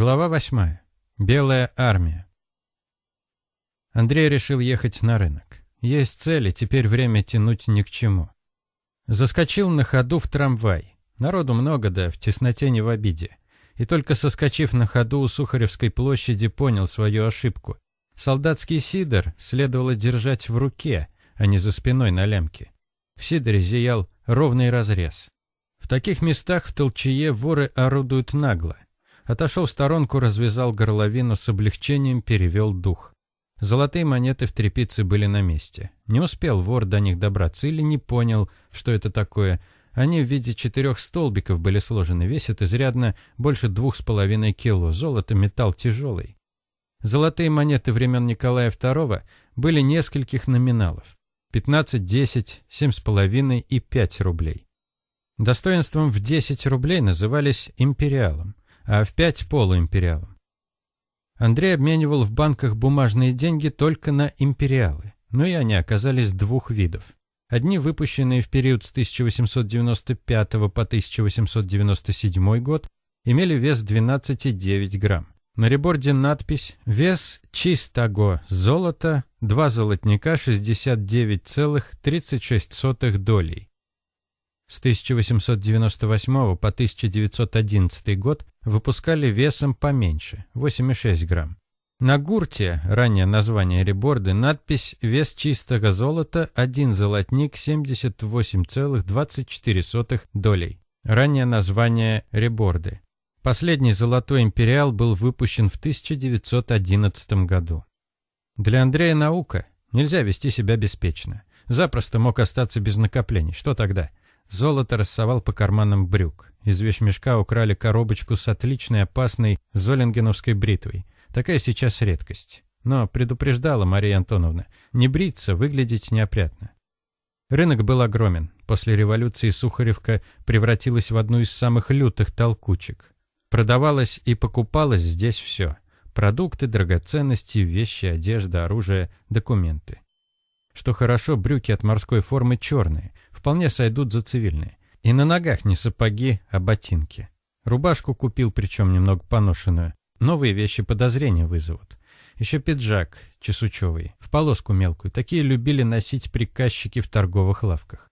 Глава восьмая. Белая армия. Андрей решил ехать на рынок. Есть цели, теперь время тянуть ни к чему. Заскочил на ходу в трамвай. Народу много, да в тесноте не в обиде. И только соскочив на ходу у Сухаревской площади, понял свою ошибку. Солдатский сидор следовало держать в руке, а не за спиной на лямке. В сидоре зиял ровный разрез. В таких местах в толчее воры орудуют нагло – Отошел в сторонку, развязал горловину, с облегчением перевел дух. Золотые монеты в трепице были на месте. Не успел вор до них добраться или не понял, что это такое. Они в виде четырех столбиков были сложены, весят изрядно больше двух с половиной кило, золото металл тяжелый. Золотые монеты времен Николая II были нескольких номиналов. 15, 10, 7,5 и 5 рублей. Достоинством в 10 рублей назывались империалом а в пять полуимпериалом. Андрей обменивал в банках бумажные деньги только на империалы, но и они оказались двух видов. Одни, выпущенные в период с 1895 по 1897 год, имели вес 12,9 грамм. На реборде надпись «Вес чистого золота, два золотника 69,36 долей». С 1898 по 1911 год выпускали весом поменьше – 8,6 грамм. На гурте, ранее название реборды, надпись «Вес чистого золота, один золотник, 78,24 долей». Ранее название реборды. Последний золотой империал был выпущен в 1911 году. Для Андрея наука. Нельзя вести себя беспечно. Запросто мог остаться без накоплений. Что тогда? Золото рассовал по карманам брюк. Из вещмешка украли коробочку с отличной опасной золингеновской бритвой. Такая сейчас редкость. Но предупреждала Мария Антоновна, не бриться, выглядеть неопрятно. Рынок был огромен. После революции Сухаревка превратилась в одну из самых лютых толкучек. Продавалось и покупалось здесь все. Продукты, драгоценности, вещи, одежда, оружие, документы. Что хорошо, брюки от морской формы черные, вполне сойдут за цивильные. И на ногах не сапоги, а ботинки. Рубашку купил, причем немного поношенную. Новые вещи подозрения вызовут. Еще пиджак чесучевый, в полоску мелкую. Такие любили носить приказчики в торговых лавках.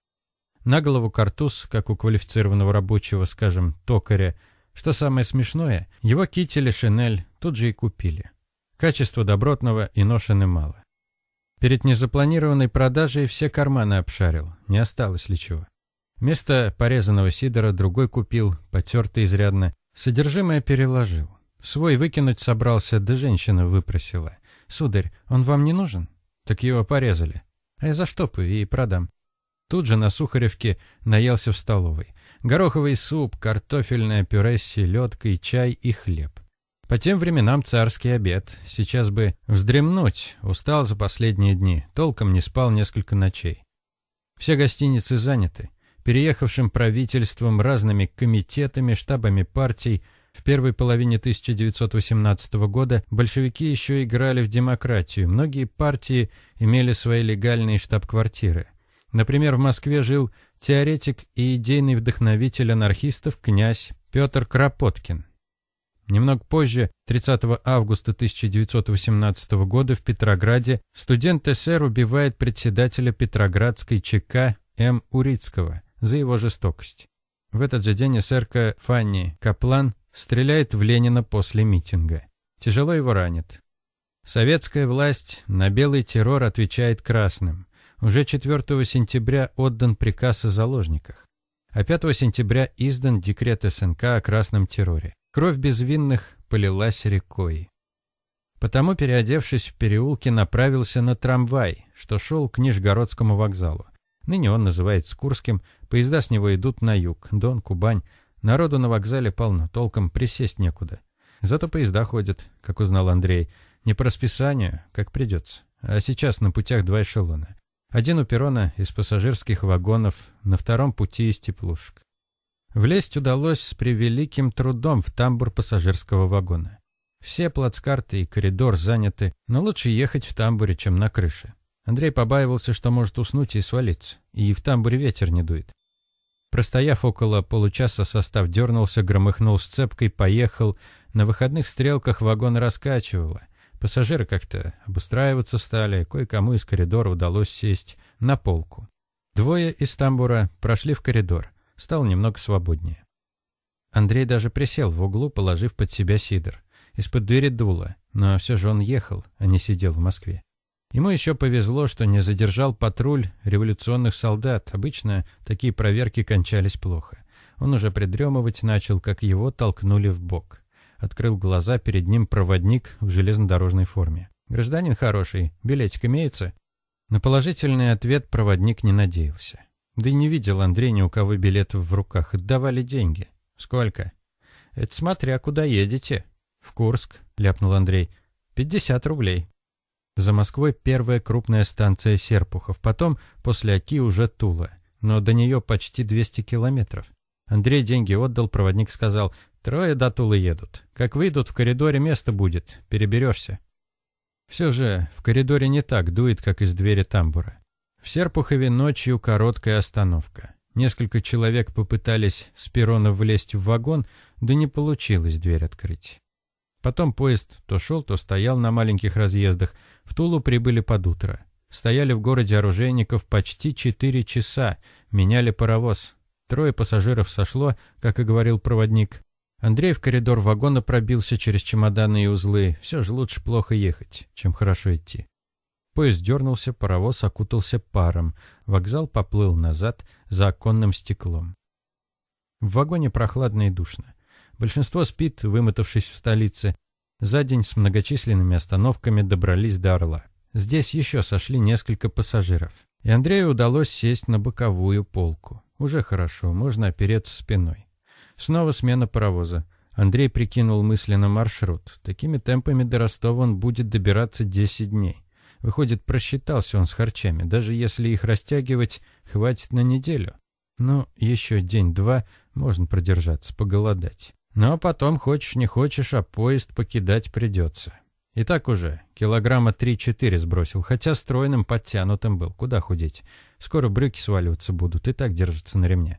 На голову картуз, как у квалифицированного рабочего, скажем, токаря. Что самое смешное, его китель и шинель тут же и купили. Качество добротного и ношены мало. Перед незапланированной продажей все карманы обшарил, не осталось ли чего. Вместо порезанного сидора другой купил, потертый изрядно. Содержимое переложил. Свой выкинуть собрался, да женщина выпросила. «Сударь, он вам не нужен?» Так его порезали. А я заштопаю и продам. Тут же на Сухаревке наелся в столовой. Гороховый суп, картофельное пюре с селедкой, чай и хлеб. По тем временам царский обед. Сейчас бы вздремнуть. Устал за последние дни. Толком не спал несколько ночей. Все гостиницы заняты. Переехавшим правительством, разными комитетами, штабами партий. В первой половине 1918 года большевики еще играли в демократию. Многие партии имели свои легальные штаб-квартиры. Например, в Москве жил теоретик и идейный вдохновитель анархистов князь Петр Кропоткин. Немного позже, 30 августа 1918 года в Петрограде, студент СССР убивает председателя Петроградской ЧК М. Урицкого за его жестокость. В этот же день эсерка Фанни Каплан стреляет в Ленина после митинга. Тяжело его ранит. Советская власть на белый террор отвечает красным. Уже 4 сентября отдан приказ о заложниках. А 5 сентября издан декрет СНК о красном терроре. Кровь безвинных полилась рекой. Потому, переодевшись в переулке, направился на трамвай, что шел к Нижегородскому вокзалу. Ныне он называется Курским, поезда с него идут на юг, Дон, Кубань. Народу на вокзале полно, толком присесть некуда. Зато поезда ходят, как узнал Андрей. Не по расписанию, как придется. А сейчас на путях два эшелона. Один у перрона из пассажирских вагонов, на втором пути из теплушек. Влезть удалось с превеликим трудом в тамбур пассажирского вагона. Все плацкарты и коридор заняты, но лучше ехать в тамбуре, чем на крыше. Андрей побаивался, что может уснуть и свалиться, и в тамбуре ветер не дует. Простояв около получаса, состав дернулся, громыхнул сцепкой, поехал. На выходных стрелках вагон раскачивало. Пассажиры как-то обустраиваться стали, кое-кому из коридора удалось сесть на полку. Двое из тамбура прошли в коридор. Стало немного свободнее. Андрей даже присел в углу, положив под себя сидр. Из-под двери дуло, но все же он ехал, а не сидел в Москве. Ему еще повезло, что не задержал патруль революционных солдат. Обычно такие проверки кончались плохо. Он уже придремывать начал, как его толкнули в бок. Открыл глаза, перед ним проводник в железнодорожной форме. «Гражданин хороший, билетик имеется?» На положительный ответ проводник не надеялся. Да и не видел Андрей ни у кого билетов в руках. Отдавали деньги. «Сколько?» «Это смотря, куда едете». «В Курск», — ляпнул Андрей. «Пятьдесят рублей». За Москвой первая крупная станция Серпухов, потом после Оки уже Тула. Но до нее почти 200 километров. Андрей деньги отдал, проводник сказал, трое до Тулы едут. Как выйдут, в коридоре место будет, переберешься. Все же в коридоре не так дует, как из двери тамбура. В Серпухове ночью короткая остановка. Несколько человек попытались с перрона влезть в вагон, да не получилось дверь открыть. Потом поезд то шел, то стоял на маленьких разъездах. В Тулу прибыли под утро. Стояли в городе оружейников почти четыре часа, меняли паровоз. Трое пассажиров сошло, как и говорил проводник. Андрей в коридор вагона пробился через чемоданы и узлы. Все же лучше плохо ехать, чем хорошо идти. Поезд дернулся, паровоз окутался паром. Вокзал поплыл назад за оконным стеклом. В вагоне прохладно и душно. Большинство спит, вымотавшись в столице. За день с многочисленными остановками добрались до Орла. Здесь еще сошли несколько пассажиров. И Андрею удалось сесть на боковую полку. Уже хорошо, можно опереться спиной. Снова смена паровоза. Андрей прикинул мысленно маршрут. Такими темпами до Ростова он будет добираться 10 дней. Выходит, просчитался он с харчами. Даже если их растягивать, хватит на неделю. Ну, еще день-два можно продержаться, поголодать. Но потом, хочешь не хочешь, а поезд покидать придется. И так уже килограмма 3-4 сбросил, хотя стройным, подтянутым был. Куда худеть? Скоро брюки сваливаться будут, и так держатся на ремне.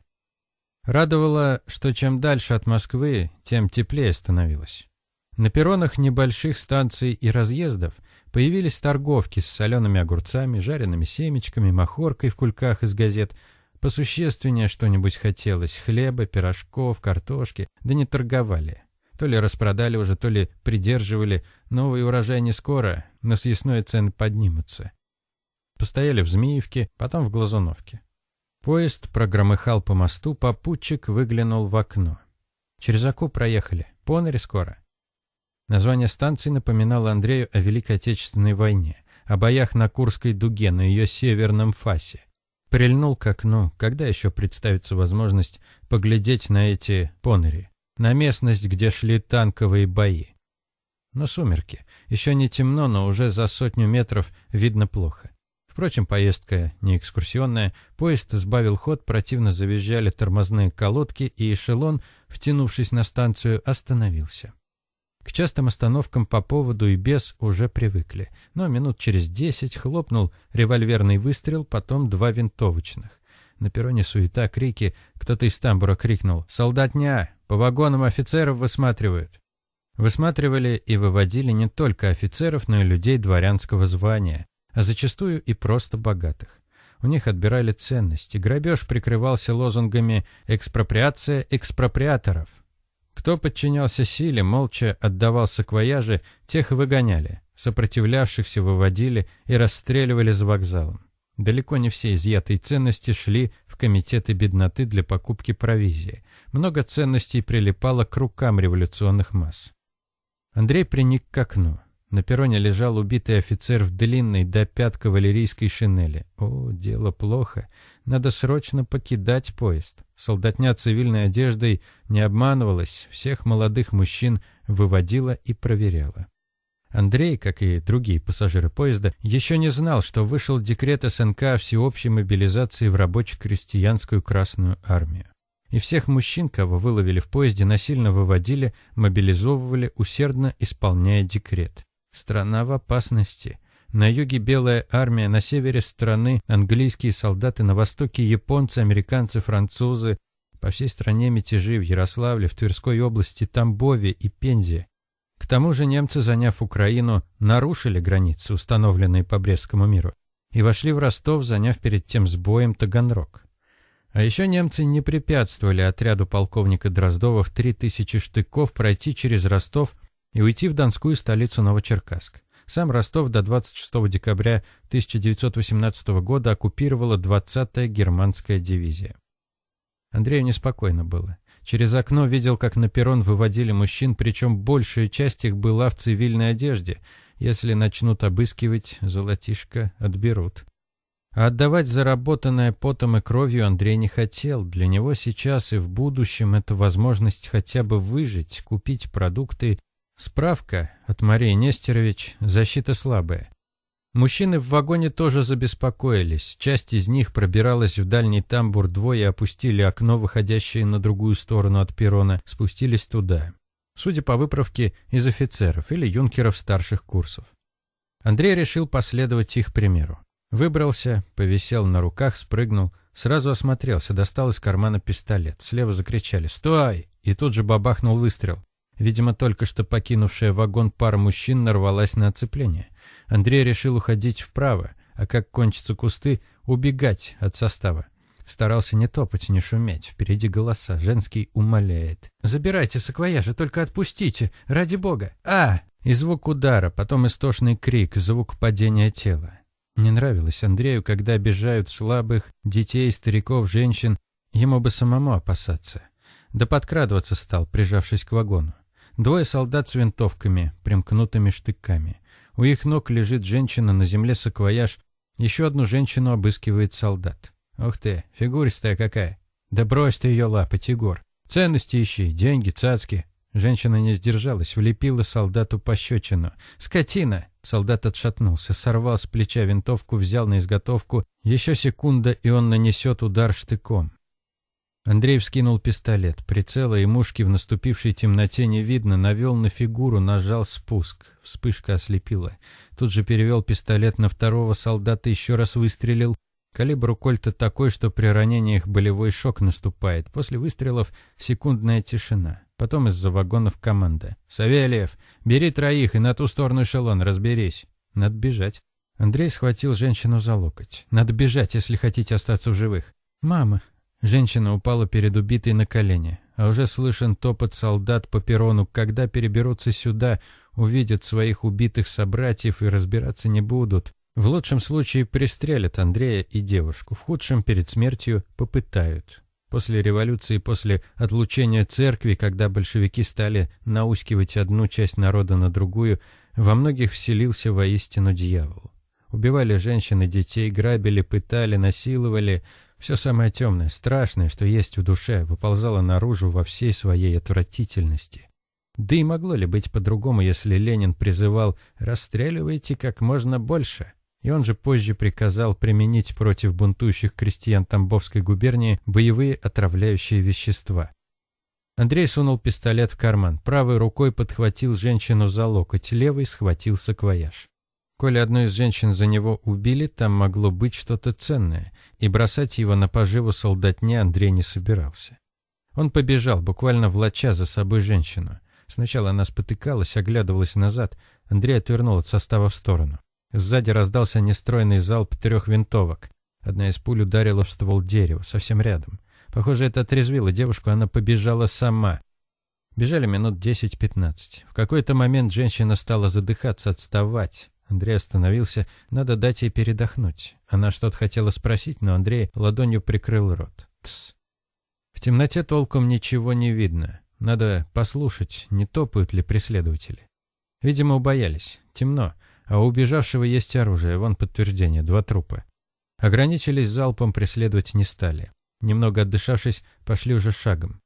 Радовало, что чем дальше от Москвы, тем теплее становилось. На перронах небольших станций и разъездов появились торговки с солеными огурцами, жареными семечками, махоркой в кульках из газет – Посущественнее что-нибудь хотелось. Хлеба, пирожков, картошки. Да не торговали. То ли распродали уже, то ли придерживали. Новый урожай не скоро. На съестное цены поднимутся. Постояли в Змеевке, потом в Глазуновке. Поезд прогромыхал по мосту, попутчик выглянул в окно. Через Аку проехали. Поняли скоро. Название станции напоминало Андрею о Великой Отечественной войне, о боях на Курской дуге на ее северном фасе. Прильнул к окну, когда еще представится возможность поглядеть на эти понери, на местность, где шли танковые бои. Но сумерки. Еще не темно, но уже за сотню метров видно плохо. Впрочем, поездка не экскурсионная. Поезд сбавил ход, противно завизжали тормозные колодки, и эшелон, втянувшись на станцию, остановился. К частым остановкам по поводу и без уже привыкли. Но минут через десять хлопнул револьверный выстрел, потом два винтовочных. На перроне суета, крики. Кто-то из тамбура крикнул «Солдатня! По вагонам офицеров высматривают!» Высматривали и выводили не только офицеров, но и людей дворянского звания, а зачастую и просто богатых. У них отбирали ценности. Грабеж прикрывался лозунгами «экспроприация экспроприаторов». Кто подчинялся силе, молча отдавал саквояжи, тех выгоняли, сопротивлявшихся выводили и расстреливали за вокзалом. Далеко не все изъятые ценности шли в комитеты бедноты для покупки провизии. Много ценностей прилипало к рукам революционных масс. Андрей приник к окну. На перроне лежал убитый офицер в длинной до пят кавалерийской шинели. О, дело плохо. Надо срочно покидать поезд. Солдатня цивильной одеждой не обманывалась, всех молодых мужчин выводила и проверяла. Андрей, как и другие пассажиры поезда, еще не знал, что вышел декрет СНК о всеобщей мобилизации в рабоче-крестьянскую Красную Армию. И всех мужчин, кого выловили в поезде, насильно выводили, мобилизовывали, усердно исполняя декрет. Страна в опасности. На юге белая армия, на севере страны английские солдаты, на востоке японцы, американцы, французы. По всей стране мятежи в Ярославле, в Тверской области, Тамбове и Пензе. К тому же немцы, заняв Украину, нарушили границы, установленные по Брестскому миру, и вошли в Ростов, заняв перед тем с боем Таганрог. А еще немцы не препятствовали отряду полковника Дроздова в 3000 штыков пройти через Ростов и уйти в донскую столицу Новочеркасск. Сам Ростов до 26 декабря 1918 года оккупировала 20-я германская дивизия. Андрею неспокойно было. Через окно видел, как на перрон выводили мужчин, причем большая часть их была в цивильной одежде. Если начнут обыскивать, золотишко отберут. А отдавать заработанное потом и кровью Андрей не хотел. Для него сейчас и в будущем это возможность хотя бы выжить, купить продукты Справка от Марии Нестерович «Защита слабая». Мужчины в вагоне тоже забеспокоились. Часть из них пробиралась в дальний тамбур, двое опустили окно, выходящее на другую сторону от перрона, спустились туда. Судя по выправке, из офицеров или юнкеров старших курсов. Андрей решил последовать их примеру. Выбрался, повисел на руках, спрыгнул, сразу осмотрелся, достал из кармана пистолет. Слева закричали «Стой!» и тут же бабахнул выстрел. Видимо, только что покинувшая вагон пара мужчин нарвалась на оцепление. Андрей решил уходить вправо, а как кончатся кусты, убегать от состава. Старался не топать, не шуметь. Впереди голоса. Женский умоляет. «Забирайте саквояжи, только отпустите! Ради бога! А!» И звук удара, потом истошный крик, звук падения тела. Не нравилось Андрею, когда обижают слабых, детей, стариков, женщин. Ему бы самому опасаться. Да подкрадываться стал, прижавшись к вагону. Двое солдат с винтовками, примкнутыми штыками. У их ног лежит женщина, на земле саквояж. Еще одну женщину обыскивает солдат. Ух ты, фигуристая какая. Да брось ты ее лапать, Егор. Ценности ищи, деньги, цацки. Женщина не сдержалась, влепила солдату пощечину. «Скотина!» Солдат отшатнулся, сорвал с плеча винтовку, взял на изготовку. Еще секунда, и он нанесет удар штыком. Андрей вскинул пистолет. Прицела и мушки в наступившей темноте не видно. Навел на фигуру, нажал спуск. Вспышка ослепила. Тут же перевел пистолет на второго солдата, еще раз выстрелил. Калибр у кольта такой, что при ранениях болевой шок наступает. После выстрелов секундная тишина. Потом из-за вагонов команда. «Савельев, бери троих и на ту сторону эшелон, разберись. Надо бежать». Андрей схватил женщину за локоть. «Надо бежать, если хотите остаться в живых». «Мама», Женщина упала перед убитой на колени, а уже слышен топот солдат по перрону. Когда переберутся сюда, увидят своих убитых собратьев и разбираться не будут. В лучшем случае пристрелят Андрея и девушку, в худшем перед смертью попытают. После революции, после отлучения церкви, когда большевики стали наускивать одну часть народа на другую, во многих вселился воистину дьявол. Убивали женщин и детей, грабили, пытали, насиловали – все самое темное, страшное, что есть в душе, выползало наружу во всей своей отвратительности. Да и могло ли быть по-другому, если Ленин призывал «расстреливайте как можно больше»? И он же позже приказал применить против бунтующих крестьян Тамбовской губернии боевые отравляющие вещества. Андрей сунул пистолет в карман, правой рукой подхватил женщину за локоть, левой схватил саквояж. Коли одну из женщин за него убили, там могло быть что-то ценное, и бросать его на поживу солдатне Андрей не собирался. Он побежал, буквально влача за собой женщину. Сначала она спотыкалась, оглядывалась назад. Андрей отвернул от состава в сторону. Сзади раздался нестройный залп трех винтовок. Одна из пуль ударила в ствол дерева, совсем рядом. Похоже, это отрезвило девушку, она побежала сама. Бежали минут 10-15. В какой-то момент женщина стала задыхаться, отставать. Андрей остановился. Надо дать ей передохнуть. Она что-то хотела спросить, но Андрей ладонью прикрыл рот. Тс. В темноте толком ничего не видно. Надо послушать, не топают ли преследователи. Видимо, убоялись. Темно. А у убежавшего есть оружие. Вон подтверждение. Два трупа. Ограничились залпом, преследовать не стали. Немного отдышавшись, пошли уже шагом.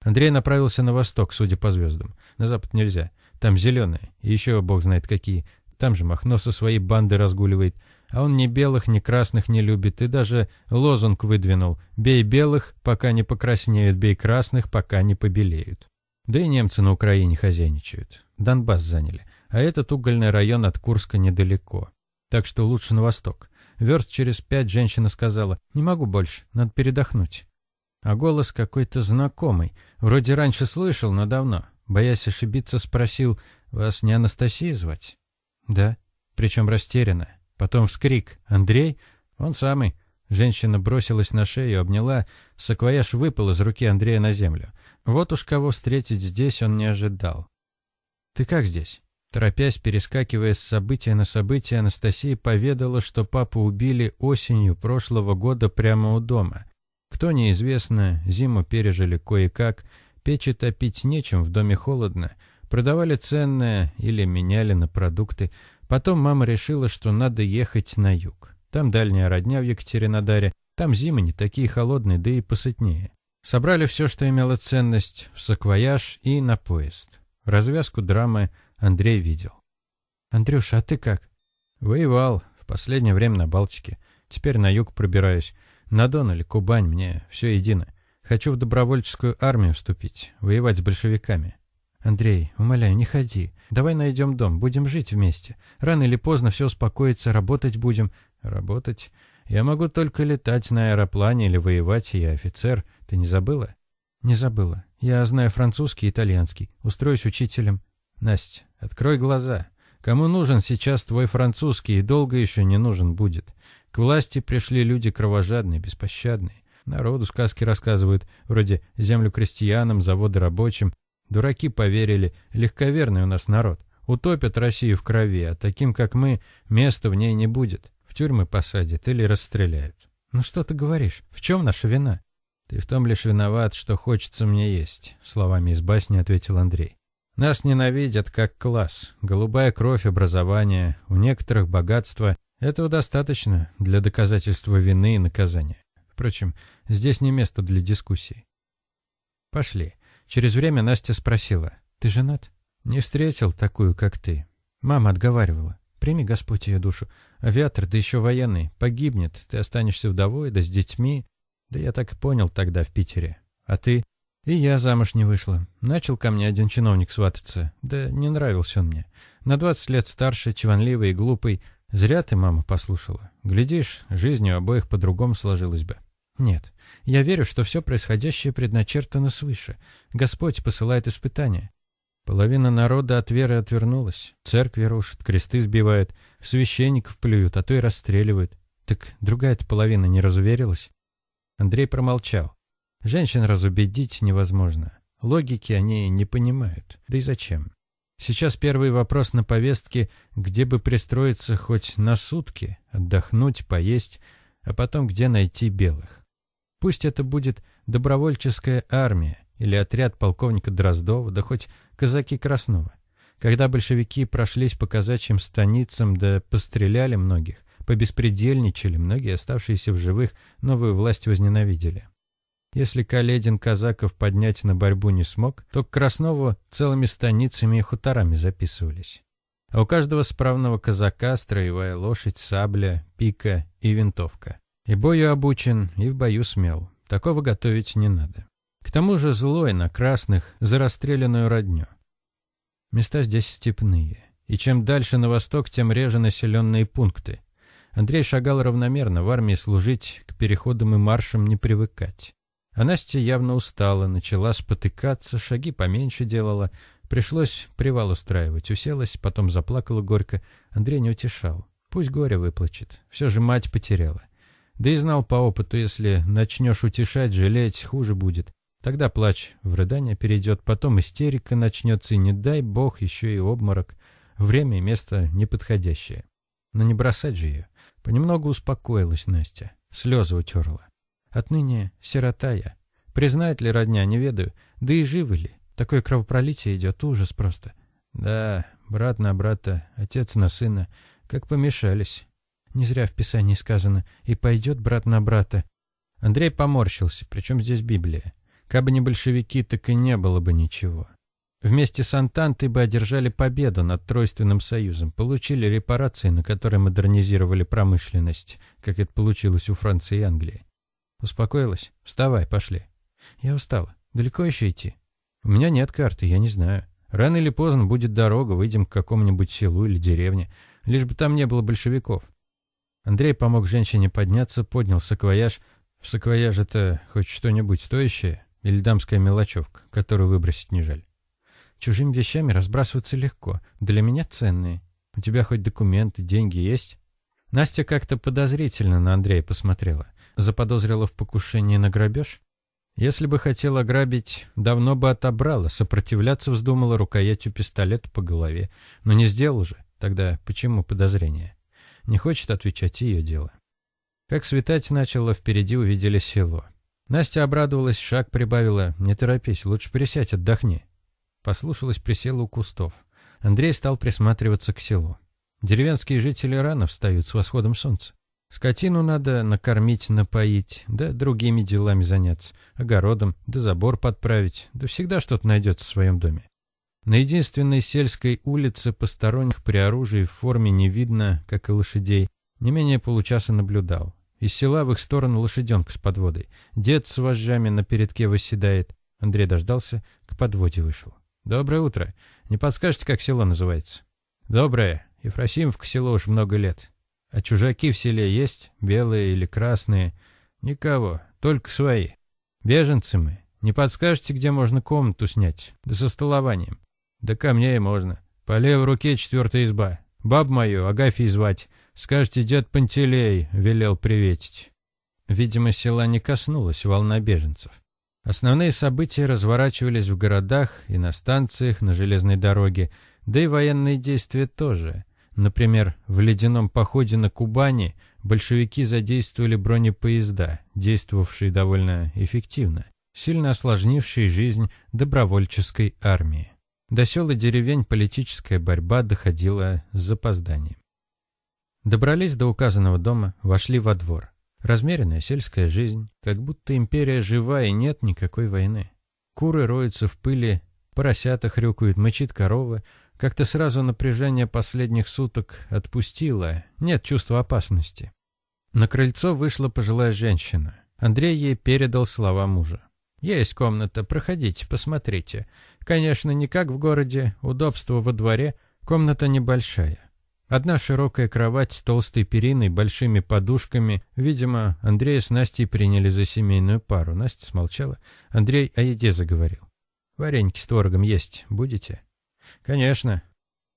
Андрей направился на восток, судя по звездам. На запад нельзя. Там зеленые. И еще бог знает какие. Там же Махно со своей бандой разгуливает. А он ни белых, ни красных не любит. И даже лозунг выдвинул. «Бей белых, пока не покраснеют, бей красных, пока не побелеют». Да и немцы на Украине хозяйничают. Донбасс заняли. А этот угольный район от Курска недалеко. так что лучше на восток. Верст через пять женщина сказала, «Не могу больше, надо передохнуть». А голос какой-то знакомый, вроде раньше слышал, но давно. Боясь ошибиться, спросил, «Вас не Анастасия звать?» «Да», причем растерянно. Потом вскрик, «Андрей?» «Он самый». Женщина бросилась на шею, обняла, саквояж выпал из руки Андрея на землю. Вот уж кого встретить здесь он не ожидал. «Ты как здесь?» Торопясь, перескакивая с события на событие, Анастасия поведала, что папу убили осенью прошлого года прямо у дома. Кто неизвестно, зиму пережили кое-как, печи топить нечем, в доме холодно, продавали ценное или меняли на продукты. Потом мама решила, что надо ехать на юг. Там дальняя родня в Екатеринодаре, там зимы не такие холодные, да и посытнее. Собрали все, что имело ценность, в саквояж и на поезд. Развязку драмы Андрей видел. «Андрюша, а ты как?» «Воевал. В последнее время на Балтике. Теперь на юг пробираюсь. На Дон или Кубань мне все едино. Хочу в добровольческую армию вступить, воевать с большевиками». «Андрей, умоляю, не ходи. Давай найдем дом, будем жить вместе. Рано или поздно все успокоится, работать будем». «Работать? Я могу только летать на аэроплане или воевать, я офицер. Ты не забыла?» «Не забыла. Я знаю французский и итальянский. Устроюсь учителем». «Настя, открой глаза. Кому нужен сейчас твой французский и долго еще не нужен будет? К власти пришли люди кровожадные, беспощадные. Народу сказки рассказывают, вроде «землю крестьянам, заводы рабочим». Дураки поверили, легковерный у нас народ. Утопят Россию в крови, а таким, как мы, места в ней не будет. В тюрьмы посадят или расстреляют. Ну что ты говоришь? В чем наша вина? Ты в том лишь виноват, что хочется мне есть, словами из басни ответил Андрей. Нас ненавидят как класс. Голубая кровь, образование, у некоторых богатство. Этого достаточно для доказательства вины и наказания. Впрочем, здесь не место для дискуссий. Пошли. Через время Настя спросила. «Ты женат?» «Не встретил такую, как ты». Мама отговаривала. «Прими Господь ее душу. Авиатор, да еще военный. Погибнет. Ты останешься вдовой, да с детьми». Да я так и понял тогда в Питере. А ты? И я замуж не вышла. Начал ко мне один чиновник свататься. Да не нравился он мне. На двадцать лет старше, чванливый и глупый. Зря ты, мама, послушала. Глядишь, жизнь у обоих по-другому сложилась бы. Нет, я верю, что все происходящее предначертано свыше. Господь посылает испытания. Половина народа от веры отвернулась. Церкви рушат, кресты сбивают, священников плюют, а то и расстреливают. Так другая-то половина не разуверилась. Андрей промолчал. Женщин разубедить невозможно. Логики они не понимают. Да и зачем? Сейчас первый вопрос на повестке, где бы пристроиться хоть на сутки, отдохнуть, поесть, а потом где найти белых. Пусть это будет добровольческая армия или отряд полковника Дроздова, да хоть казаки Краснова. Когда большевики прошлись по казачьим станицам да постреляли многих, побеспредельничали, многие оставшиеся в живых новую власть возненавидели. Если Каледин казаков поднять на борьбу не смог, то к Краснову целыми станицами и хуторами записывались. А у каждого справного казака строевая лошадь, сабля, пика и винтовка. И бою обучен, и в бою смел. Такого готовить не надо. К тому же злой на красных за расстрелянную родню. Места здесь степные. И чем дальше на восток, тем реже населенные пункты. Андрей шагал равномерно, в армии служить, к переходам и маршам не привыкать. А Настя явно устала, начала спотыкаться, шаги поменьше делала. Пришлось привал устраивать. Уселась, потом заплакала горько. Андрей не утешал. Пусть горе выплачет. Все же мать потеряла. Да и знал по опыту, если начнешь утешать, жалеть, хуже будет. Тогда плач в рыдание перейдет, потом истерика начнется, и не дай бог еще и обморок. Время и место неподходящее. Но не бросать же ее. Понемногу успокоилась Настя. Слезы утерла. Отныне сирота я. Признает ли родня, не ведаю. Да и живы ли. Такое кровопролитие идет, ужас просто. Да, брат на брата, отец на сына. Как помешались. Не зря в Писании сказано «и пойдет брат на брата». Андрей поморщился, причем здесь Библия. Кабы не большевики, так и не было бы ничего. Вместе с Антантой бы одержали победу над Тройственным Союзом, получили репарации, на которые модернизировали промышленность, как это получилось у Франции и Англии. Успокоилась? Вставай, пошли. Я устала. Далеко еще идти? У меня нет карты, я не знаю. Рано или поздно будет дорога, выйдем к какому-нибудь селу или деревне, лишь бы там не было большевиков. Андрей помог женщине подняться, поднял саквояж. В саквояже-то хоть что-нибудь стоящее или дамская мелочевка, которую выбросить не жаль. Чужими вещами разбрасываться легко, для меня ценные. У тебя хоть документы, деньги есть? Настя как-то подозрительно на Андрея посмотрела. Заподозрила в покушении на грабеж? Если бы хотела грабить, давно бы отобрала, сопротивляться вздумала рукоятью пистолета по голове. Но не сделал же. Тогда почему подозрение? Не хочет отвечать ее дело. Как светать начало, впереди увидели село. Настя обрадовалась, шаг прибавила. «Не торопись, лучше присядь, отдохни». Послушалась, присела у кустов. Андрей стал присматриваться к селу. Деревенские жители рано встают с восходом солнца. Скотину надо накормить, напоить, да другими делами заняться. Огородом, да забор подправить, да всегда что-то найдется в своем доме. На единственной сельской улице посторонних при оружии в форме не видно, как и лошадей. Не менее получаса наблюдал. Из села в их сторону лошаденка с подводой. Дед с вожжами на передке восседает. Андрей дождался, к подводе вышел. «Доброе утро. Не подскажете, как село называется?» «Доброе. Ефросимовка село уж много лет. А чужаки в селе есть? Белые или красные?» «Никого. Только свои. Беженцы мы. Не подскажете, где можно комнату снять? Да со столованием. Да ко мне и можно. По левой руке четвертая изба. Баб мою, Агафий звать. Скажете, дед Пантелей велел приветить. Видимо, села не коснулась волна беженцев. Основные события разворачивались в городах и на станциях, на железной дороге, да и военные действия тоже. Например, в ледяном походе на Кубани большевики задействовали бронепоезда, действовавшие довольно эффективно, сильно осложнившие жизнь добровольческой армии. До сел и деревень политическая борьба доходила с запозданием. Добрались до указанного дома, вошли во двор. Размеренная сельская жизнь, как будто империя жива и нет никакой войны. Куры роются в пыли, поросята хрюкают, мычит корова. Как-то сразу напряжение последних суток отпустило, нет чувства опасности. На крыльцо вышла пожилая женщина. Андрей ей передал слова мужа. «Есть комната, проходите, посмотрите. Конечно, не как в городе, удобство во дворе, комната небольшая. Одна широкая кровать с толстой периной, большими подушками. Видимо, Андрея с Настей приняли за семейную пару. Настя смолчала. Андрей о еде заговорил. «Вареньки с творогом есть будете?» «Конечно».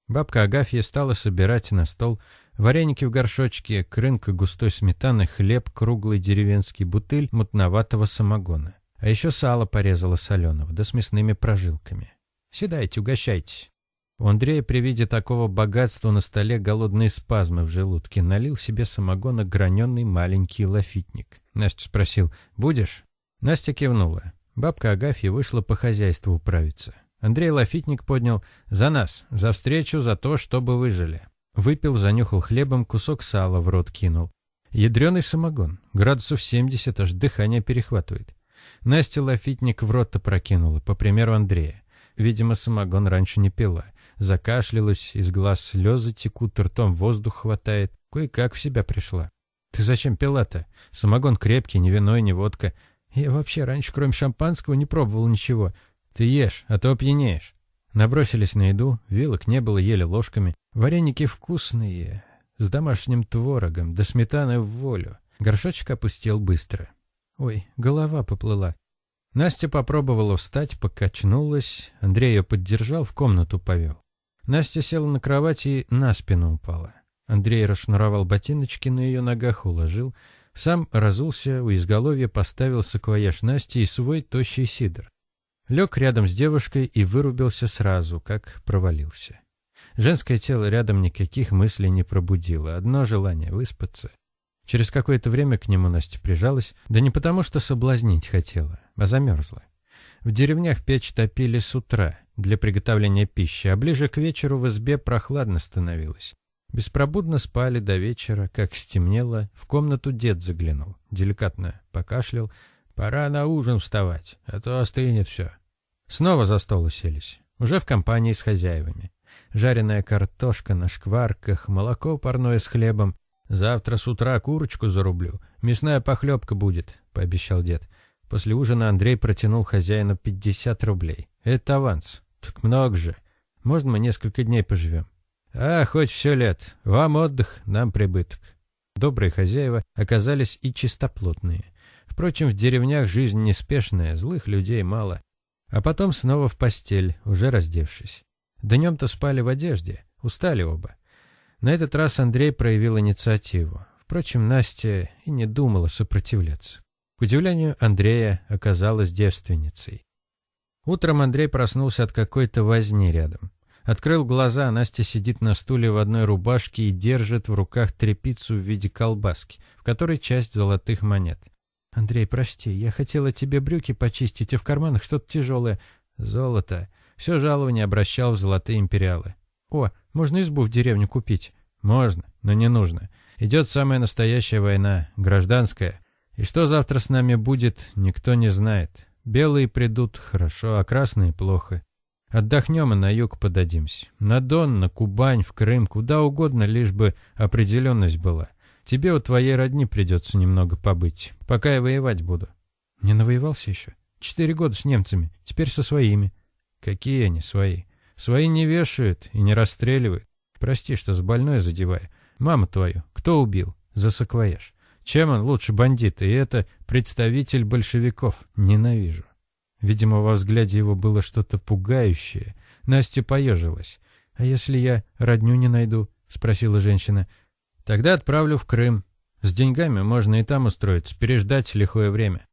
Бабка Агафья стала собирать на стол вареники в горшочке, крынка густой сметаны, хлеб, круглый деревенский бутыль мутноватого самогона. А еще сало порезала соленого, да с мясными прожилками. Седайте, угощайтесь. У Андрея при виде такого богатства на столе голодные спазмы в желудке. Налил себе самогона граненый маленький лафитник. Настя спросил, будешь? Настя кивнула. Бабка Агафья вышла по хозяйству управиться. Андрей лафитник поднял «За нас, за встречу, за то, чтобы выжили». Выпил, занюхал хлебом, кусок сала в рот кинул. Ядреный самогон, градусов 70, аж дыхание перехватывает. Настя лафитник в рот опрокинула, по примеру Андрея. Видимо, самогон раньше не пила. Закашлялась, из глаз слезы текут, ртом воздух хватает. Кое-как в себя пришла. «Ты зачем пила-то? Самогон крепкий, ни вино, ни водка. Я вообще раньше, кроме шампанского, не пробовал ничего. Ты ешь, а то опьянеешь». Набросились на еду, вилок не было, ели ложками. Вареники вкусные, с домашним творогом, да сметаной в волю. Горшочек опустил быстро. Ой, голова поплыла. Настя попробовала встать, покачнулась. Андрей ее поддержал, в комнату повел. Настя села на кровати и на спину упала. Андрей расшнуровал ботиночки, на ее ногах уложил. Сам разулся, у изголовья поставил саквояж Насти и свой тощий сидр. Лег рядом с девушкой и вырубился сразу, как провалился. Женское тело рядом никаких мыслей не пробудило. Одно желание — выспаться. Через какое-то время к нему Настя прижалась, да не потому, что соблазнить хотела, а замерзла. В деревнях печь топили с утра для приготовления пищи, а ближе к вечеру в избе прохладно становилось. Беспробудно спали до вечера, как стемнело, в комнату дед заглянул, деликатно покашлял. «Пора на ужин вставать, а то остынет все». Снова за стол уселись, уже в компании с хозяевами. Жареная картошка на шкварках, молоко парное с хлебом, «Завтра с утра курочку зарублю. Мясная похлебка будет», — пообещал дед. После ужина Андрей протянул хозяину 50 рублей. «Это аванс. Так много же. Можно мы несколько дней поживем?» «А, хоть все лет. Вам отдых, нам прибыток». Добрые хозяева оказались и чистоплотные. Впрочем, в деревнях жизнь неспешная, злых людей мало. А потом снова в постель, уже раздевшись. Днем-то спали в одежде, устали оба. На этот раз Андрей проявил инициативу. Впрочем, Настя и не думала сопротивляться. К удивлению, Андрея оказалась девственницей. Утром Андрей проснулся от какой-то возни рядом. Открыл глаза, Настя сидит на стуле в одной рубашке и держит в руках трепицу в виде колбаски, в которой часть золотых монет. «Андрей, прости, я хотела тебе брюки почистить, а в карманах что-то тяжелое. Золото. Все жалование обращал в золотые империалы. О, можно избу в деревню купить?» «Можно, но не нужно. Идет самая настоящая война, гражданская. И что завтра с нами будет, никто не знает. Белые придут хорошо, а красные плохо. Отдохнем и на юг подадимся. На Дон, на Кубань, в Крым, куда угодно, лишь бы определенность была. Тебе у твоей родни придется немного побыть, пока я воевать буду. Не навоевался еще? Четыре года с немцами, теперь со своими. Какие они свои? Свои не вешают и не расстреливают. Прости, что с больной задеваю. Маму твою кто убил? За саквояж. Чем он лучше бандита? И это представитель большевиков. Ненавижу. Видимо, во взгляде его было что-то пугающее. Настя поежилась. «А если я родню не найду?» — спросила женщина. «Тогда отправлю в Крым. С деньгами можно и там устроиться, переждать лихое время».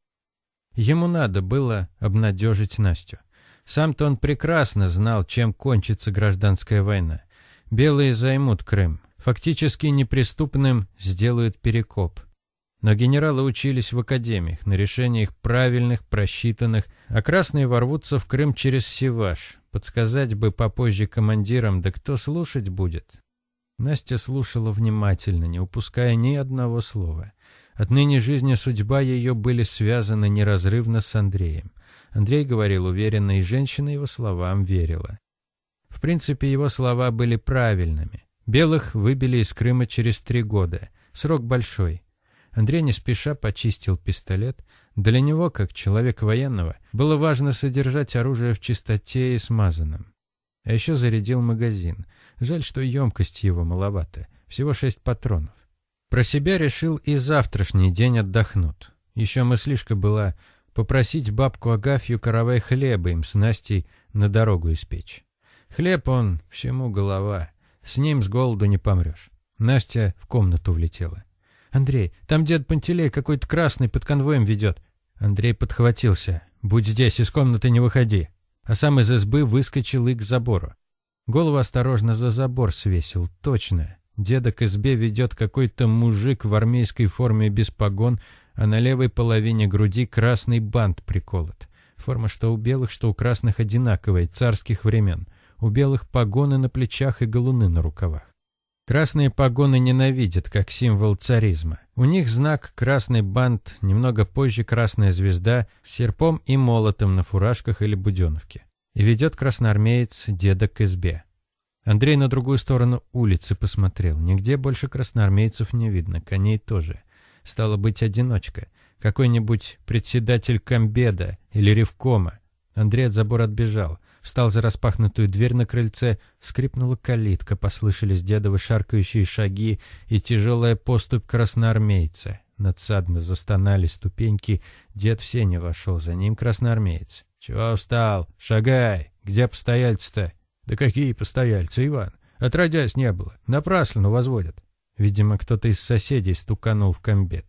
Ему надо было обнадежить Настю. Сам-то он прекрасно знал, чем кончится гражданская война. Белые займут Крым. Фактически неприступным сделают перекоп. Но генералы учились в академиях, на решениях правильных, просчитанных, а красные ворвутся в Крым через Севаш. Подсказать бы попозже командирам, да кто слушать будет? Настя слушала внимательно, не упуская ни одного слова. Отныне жизнь и судьба ее были связаны неразрывно с Андреем. Андрей говорил уверенно, и женщина его словам верила. В принципе, его слова были правильными. Белых выбили из Крыма через три года. Срок большой. Андрей не спеша почистил пистолет. Для него, как человека военного, было важно содержать оружие в чистоте и смазанном. А еще зарядил магазин. Жаль, что емкость его маловата. Всего шесть патронов. Про себя решил и завтрашний день отдохнут. Еще мыслишка была попросить бабку Агафью каравай хлеба им с Настей на дорогу испечь. Хлеб он, всему голова. С ним с голоду не помрешь. Настя в комнату влетела. «Андрей, там дед Пантелей какой-то красный под конвоем ведет». Андрей подхватился. «Будь здесь, из комнаты не выходи». А сам из избы выскочил и к забору. Голову осторожно за забор свесил. Точно. Деда к избе ведет какой-то мужик в армейской форме без погон, а на левой половине груди красный бант приколот. Форма что у белых, что у красных одинаковая, царских времен. У белых погоны на плечах и галуны на рукавах. Красные погоны ненавидят, как символ царизма. У них знак красный бант, немного позже красная звезда с серпом и молотом на фуражках или буденовке. И ведет красноармеец деда к избе. Андрей на другую сторону улицы посмотрел. Нигде больше красноармейцев не видно, коней тоже. Стало быть, одиночка. Какой-нибудь председатель комбеда или ревкома. Андрей от забора отбежал. Встал за распахнутую дверь на крыльце, скрипнула калитка, послышались дедовы шаркающие шаги и тяжелая поступь красноармейца. Надсадно застонали ступеньки, дед в сене вошел, за ним красноармеец. «Чего встал? Шагай! Где постояльцы-то?» «Да какие постояльцы, Иван? Отродясь не было. Напрасно возводят». Видимо, кто-то из соседей стуканул в комбет.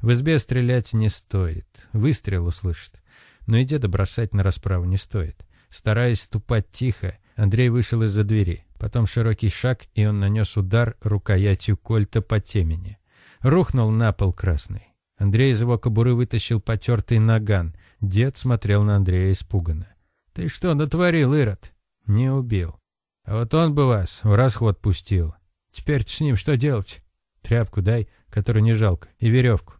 В избе стрелять не стоит. Выстрел услышит. Но и деда бросать на расправу не стоит. Стараясь ступать тихо, Андрей вышел из-за двери. Потом широкий шаг, и он нанес удар рукоятью кольта по темени. Рухнул на пол красный. Андрей из его кобуры вытащил потертый наган. Дед смотрел на Андрея испуганно. «Ты что натворил, Ирод?» «Не убил. А вот он бы вас в расход пустил. Теперь с ним что делать?» «Тряпку дай, которую не жалко, и веревку».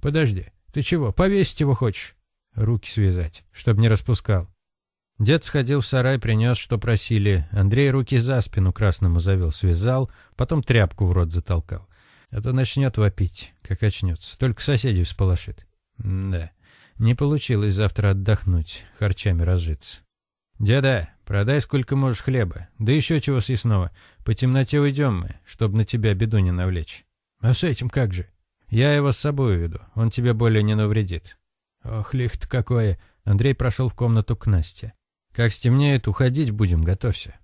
«Подожди, ты чего, повесить его хочешь?» «Руки связать, чтобы не распускал». Дед сходил в сарай, принес, что просили. Андрей руки за спину красному завел, связал, потом тряпку в рот затолкал. А то начнет вопить, как очнется. Только соседей всполошит. да, не получилось завтра отдохнуть, харчами разжиться. «Деда, продай сколько можешь хлеба, да еще чего съестного. По темноте уйдем мы, чтобы на тебя беду не навлечь». «А с этим как же?» «Я его с собой веду, он тебе более не навредит». «Ох, лихт какое!» Андрей прошел в комнату к Насте. «Как стемнеет, уходить будем, готовься».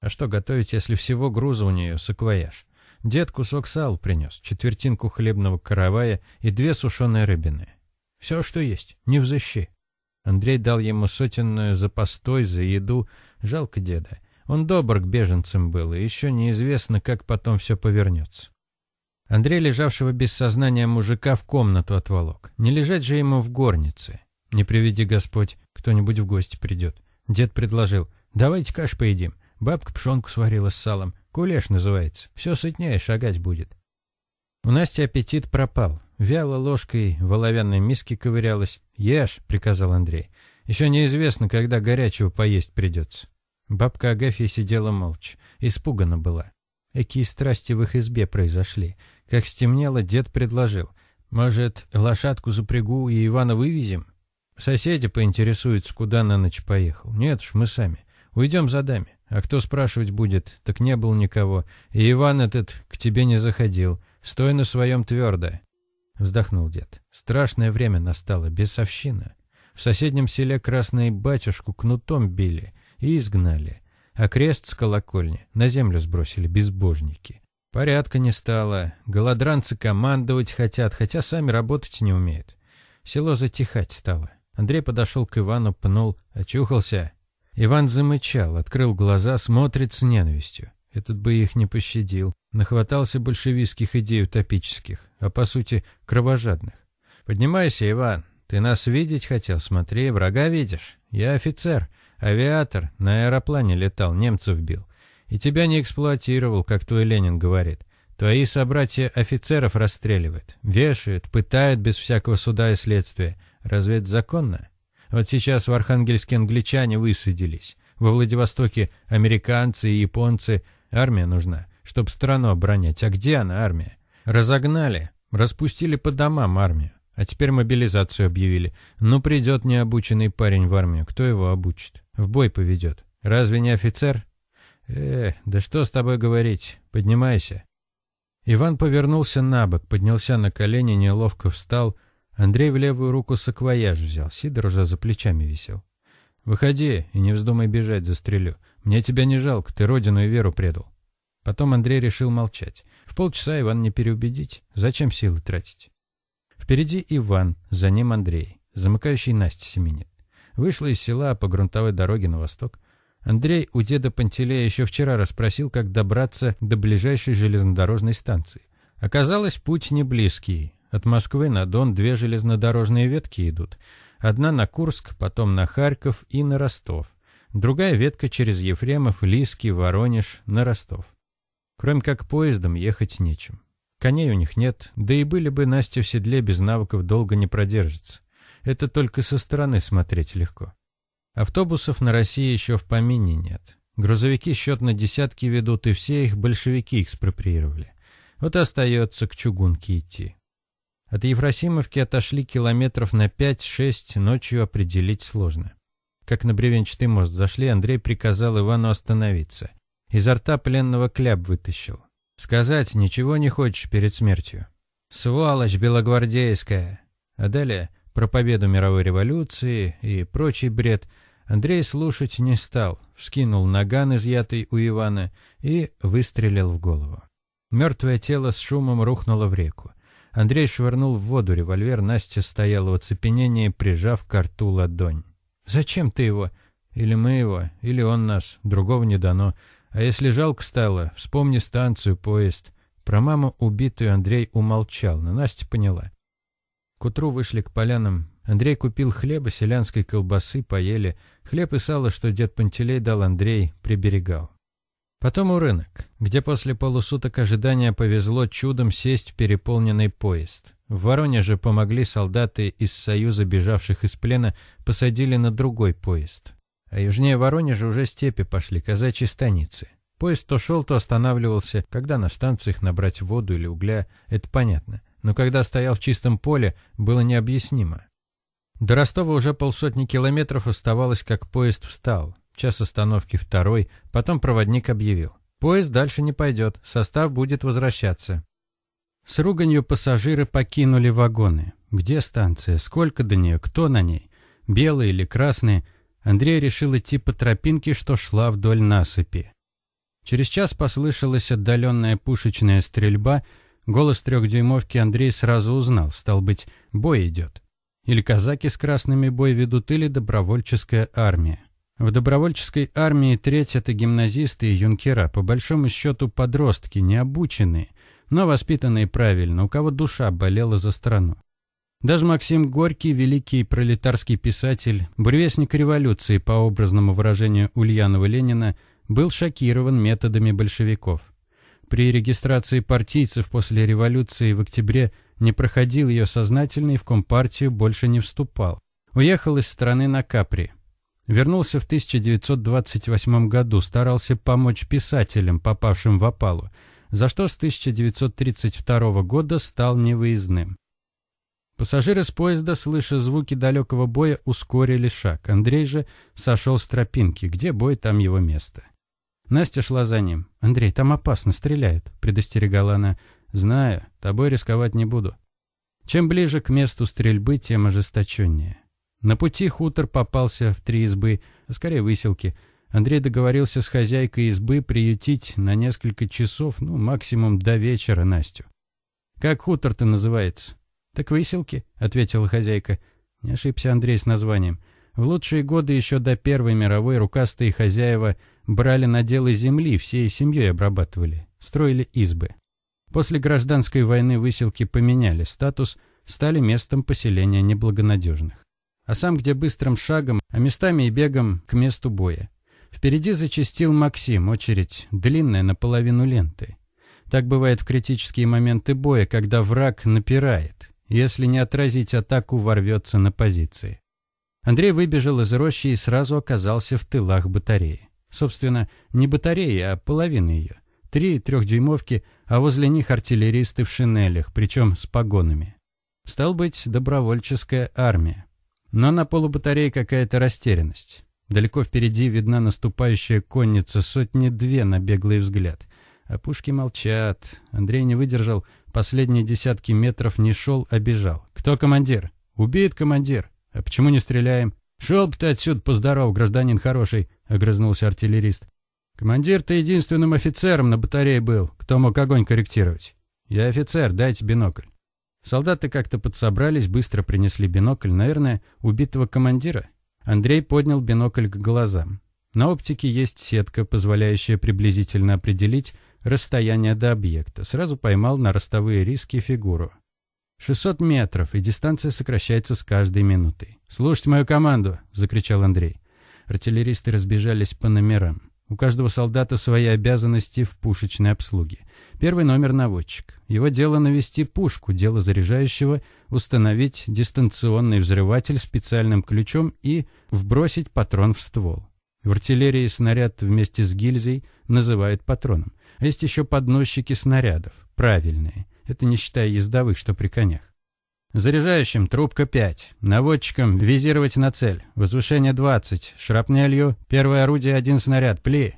А что готовить, если всего груза у нее саквояж? Дед кусок сал принес, четвертинку хлебного каравая и две сушеные рыбины. Все, что есть, не взыщи. Андрей дал ему сотенную за постой, за еду. Жалко деда. Он добр к беженцам был, и еще неизвестно, как потом все повернется. Андрей, лежавшего без сознания мужика, в комнату отволок. Не лежать же ему в горнице. Не приведи Господь, кто-нибудь в гости придет. Дед предложил, давайте каш поедим. Бабка пшенку сварила с салом. Кулеш называется. Все сытнее шагать будет. У Насти аппетит пропал. Вяло ложкой в оловянной миске ковырялась. «Ешь», — приказал Андрей. «Еще неизвестно, когда горячего поесть придется». Бабка Агафья сидела молча. Испугана была. Какие страсти в их избе произошли. Как стемнело, дед предложил. «Может, лошадку запрягу и Ивана вывезем?» Соседи поинтересуются, куда на ночь поехал. Нет уж, мы сами. Уйдем за дами. А кто спрашивать будет, так не было никого. И Иван этот к тебе не заходил. Стой на своем твердо. Вздохнул дед. Страшное время настало, бесовщина. В соседнем селе красные батюшку кнутом били и изгнали. А крест с колокольни на землю сбросили безбожники. Порядка не стало. Голодранцы командовать хотят, хотя сами работать не умеют. Село затихать стало. Андрей подошел к Ивану, пнул, очухался. Иван замычал, открыл глаза, смотрит с ненавистью. Этот бы их не пощадил. Нахватался большевистских идей утопических, а по сути кровожадных. «Поднимайся, Иван. Ты нас видеть хотел? Смотри, врага видишь. Я офицер, авиатор, на аэроплане летал, немцев бил. И тебя не эксплуатировал, как твой Ленин говорит. Твои собратья офицеров расстреливают, вешают, пытают без всякого суда и следствия. Разве это законно? Вот сейчас в Архангельске англичане высадились. Во Владивостоке американцы и японцы. Армия нужна чтобы страну оборонять. А где она, армия? Разогнали, распустили по домам армию. А теперь мобилизацию объявили. Ну, придет необученный парень в армию, кто его обучит? В бой поведет. Разве не офицер? Э, да что с тобой говорить? Поднимайся. Иван повернулся на бок, поднялся на колени, неловко встал. Андрей в левую руку саквояж взял, Сидор уже за плечами висел. «Выходи и не вздумай бежать, застрелю. Мне тебя не жалко, ты родину и веру предал». Потом Андрей решил молчать. В полчаса Иван не переубедить. Зачем силы тратить? Впереди Иван, за ним Андрей, замыкающий Настя семенит. Вышла из села по грунтовой дороге на восток. Андрей у деда Пантелея еще вчера расспросил, как добраться до ближайшей железнодорожной станции. Оказалось, путь не близкий. От Москвы на Дон две железнодорожные ветки идут. Одна на Курск, потом на Харьков и на Ростов. Другая ветка через Ефремов, Лиски, Воронеж, на Ростов. Кроме как поездом ехать нечем. Коней у них нет, да и были бы Настя в седле без навыков долго не продержится. Это только со стороны смотреть легко. Автобусов на России еще в помине нет. Грузовики счет на десятки ведут, и все их большевики экспроприировали. Вот и остается к чугунке идти. От Ефросимовки отошли километров на 5-6, ночью определить сложно. Как на бревенчатый мост зашли, Андрей приказал Ивану остановиться. Изо рта пленного кляп вытащил. Сказать ничего не хочешь перед смертью. Сволочь белогвардейская. А далее про победу мировой революции и прочий бред Андрей слушать не стал, вскинул наган, изъятый у Ивана, и выстрелил в голову. Мертвое тело с шумом рухнуло в реку. Андрей швырнул в воду револьвер, Настя стояла в оцепенении, прижав к рту ладонь. «Зачем ты его? Или мы его, или он нас, другого не дано. А если жалко стало, вспомни станцию, поезд. Про маму убитую Андрей умолчал, но Настя поняла. К утру вышли к полянам. Андрей купил хлеба, селянской колбасы, поели. Хлеб и сало, что дед Пантелей дал Андрей, приберегал. Потом у рынок, где после полусуток ожидания повезло чудом сесть в переполненный поезд. В Воронеже помогли солдаты из Союза, бежавших из плена, посадили на другой поезд. А южнее Воронежа уже степи пошли, казачьи станицы. Поезд то шел, то останавливался. Когда на станциях набрать воду или угля, это понятно. Но когда стоял в чистом поле, было необъяснимо. До Ростова уже полсотни километров оставалось, как поезд встал. час остановки второй, потом проводник объявил. Поезд дальше не пойдет, состав будет возвращаться. С руганью пассажиры покинули вагоны. Где станция, сколько до нее, кто на ней? Белые или красные? Андрей решил идти по тропинке, что шла вдоль насыпи. Через час послышалась отдаленная пушечная стрельба. Голос трехдюймовки Андрей сразу узнал. Стал быть, бой идет. Или казаки с красными бой ведут, или добровольческая армия. В добровольческой армии треть – это гимназисты и юнкера, по большому счету подростки, необученные, но воспитанные правильно, у кого душа болела за страну. Даже Максим Горький, великий пролетарский писатель, буревестник революции, по образному выражению Ульянова Ленина, был шокирован методами большевиков. При регистрации партийцев после революции в октябре не проходил ее сознательно и в Компартию больше не вступал. Уехал из страны на Капри. Вернулся в 1928 году, старался помочь писателям, попавшим в опалу, за что с 1932 года стал невыездным. Пассажиры с поезда, слыша звуки далекого боя, ускорили шаг. Андрей же сошел с тропинки. Где бой, там его место. Настя шла за ним. «Андрей, там опасно, стреляют», — предостерегала она. «Знаю, тобой рисковать не буду». Чем ближе к месту стрельбы, тем ожесточеннее. На пути хутор попался в три избы, а скорее выселки. Андрей договорился с хозяйкой избы приютить на несколько часов, ну, максимум до вечера Настю. «Как хутор-то называется?» «Так выселки», — ответила хозяйка. Не ошибся Андрей с названием. В лучшие годы еще до Первой мировой рукастые хозяева брали наделы земли, всей семьей обрабатывали, строили избы. После гражданской войны выселки поменяли статус, стали местом поселения неблагонадежных а сам где быстрым шагом, а местами и бегом к месту боя. Впереди зачастил Максим, очередь длинная наполовину ленты. Так бывает в критические моменты боя, когда враг напирает. Если не отразить атаку, ворвется на позиции. Андрей выбежал из рощи и сразу оказался в тылах батареи. Собственно, не батареи, а половина ее. Три трехдюймовки, а возле них артиллеристы в шинелях, причем с погонами. Стал быть, добровольческая армия. Но на полубатарее какая-то растерянность. Далеко впереди видна наступающая конница, сотни-две на беглый взгляд. А пушки молчат. Андрей не выдержал, последние десятки метров не шел, а бежал. «Кто командир?» «Убит командир». «А почему не стреляем?» «Шел бы ты отсюда поздоров, гражданин хороший», — огрызнулся артиллерист. «Командир-то единственным офицером на батарее был. Кто мог огонь корректировать?» «Я офицер, дайте бинокль». Солдаты как-то подсобрались, быстро принесли бинокль, наверное, убитого командира. Андрей поднял бинокль к глазам. На оптике есть сетка, позволяющая приблизительно определить расстояние до объекта. Сразу поймал на ростовые риски фигуру. 600 метров, и дистанция сокращается с каждой минутой. «Слушайте мою команду!» – закричал Андрей. Артиллеристы разбежались по номерам. У каждого солдата свои обязанности в пушечной обслуге. Первый номер – наводчик. Его дело навести пушку, дело заряжающего – установить дистанционный взрыватель специальным ключом и вбросить патрон в ствол. В артиллерии снаряд вместе с гильзой называют патроном. А есть еще подносчики снарядов, правильные. Это не считая ездовых, что при конях. Заряжающим трубка 5. Наводчиком визировать на цель. Возвышение 20. Шрапнелью. Первое орудие один снаряд. Пли.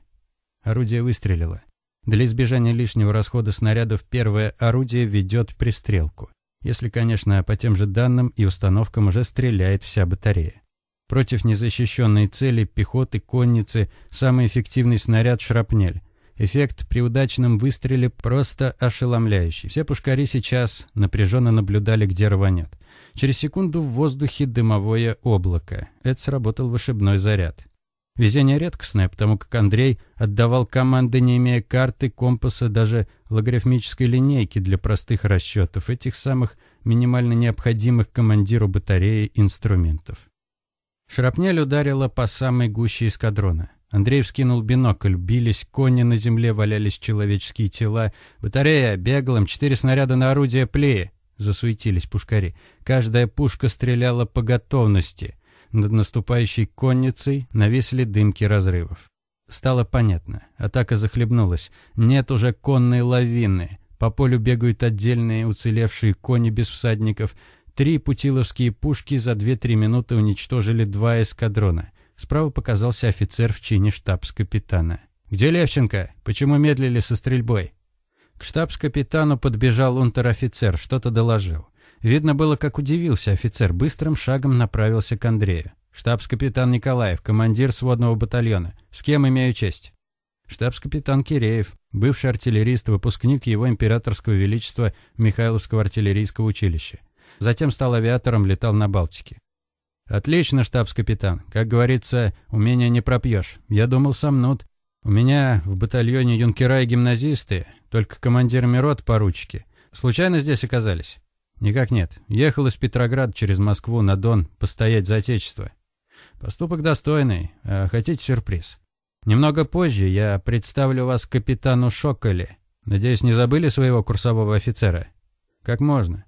Орудие выстрелило. Для избежания лишнего расхода снарядов первое орудие ведет пристрелку. Если, конечно, по тем же данным и установкам уже стреляет вся батарея. Против незащищенной цели, пехоты, конницы, самый эффективный снаряд – шрапнель. Эффект при удачном выстреле просто ошеломляющий. Все пушкари сейчас напряженно наблюдали, где рванет. Через секунду в воздухе дымовое облако. Это сработал вышибной заряд. Везение редкостное, потому как Андрей отдавал команды, не имея карты, компаса, даже логарифмической линейки для простых расчетов, этих самых минимально необходимых командиру батареи инструментов. Шрапнель ударила по самой гуще эскадрона. Андрей вскинул бинокль. Бились кони, на земле валялись человеческие тела. «Батарея! Беглым! Четыре снаряда на орудие! Пли!» Засуетились пушкари. Каждая пушка стреляла по готовности. Над наступающей конницей нависли дымки разрывов. Стало понятно. Атака захлебнулась. Нет уже конной лавины. По полю бегают отдельные уцелевшие кони без всадников. Три путиловские пушки за 2-3 минуты уничтожили два эскадрона. Справа показался офицер в чине штабс-капитана. «Где Левченко? Почему медлили со стрельбой?» К штабс-капитану подбежал унтер-офицер, что-то доложил. Видно было, как удивился офицер, быстрым шагом направился к Андрею. «Штабс-капитан Николаев, командир сводного батальона. С кем имею честь?» Штабс-капитан Киреев, бывший артиллерист, выпускник его императорского величества Михайловского артиллерийского училища. Затем стал авиатором, летал на Балтике. «Отлично, штабс-капитан. Как говорится, умения не пропьешь. Я думал, сомнут. У меня в батальоне юнкера и гимназисты, только командирами рот поручики. Случайно здесь оказались?» «Никак нет. Ехал из Петрограда через Москву на Дон постоять за Отечество. Поступок достойный. А хотите сюрприз? Немного позже я представлю вас капитану Шоколе. Надеюсь, не забыли своего курсового офицера? Как можно?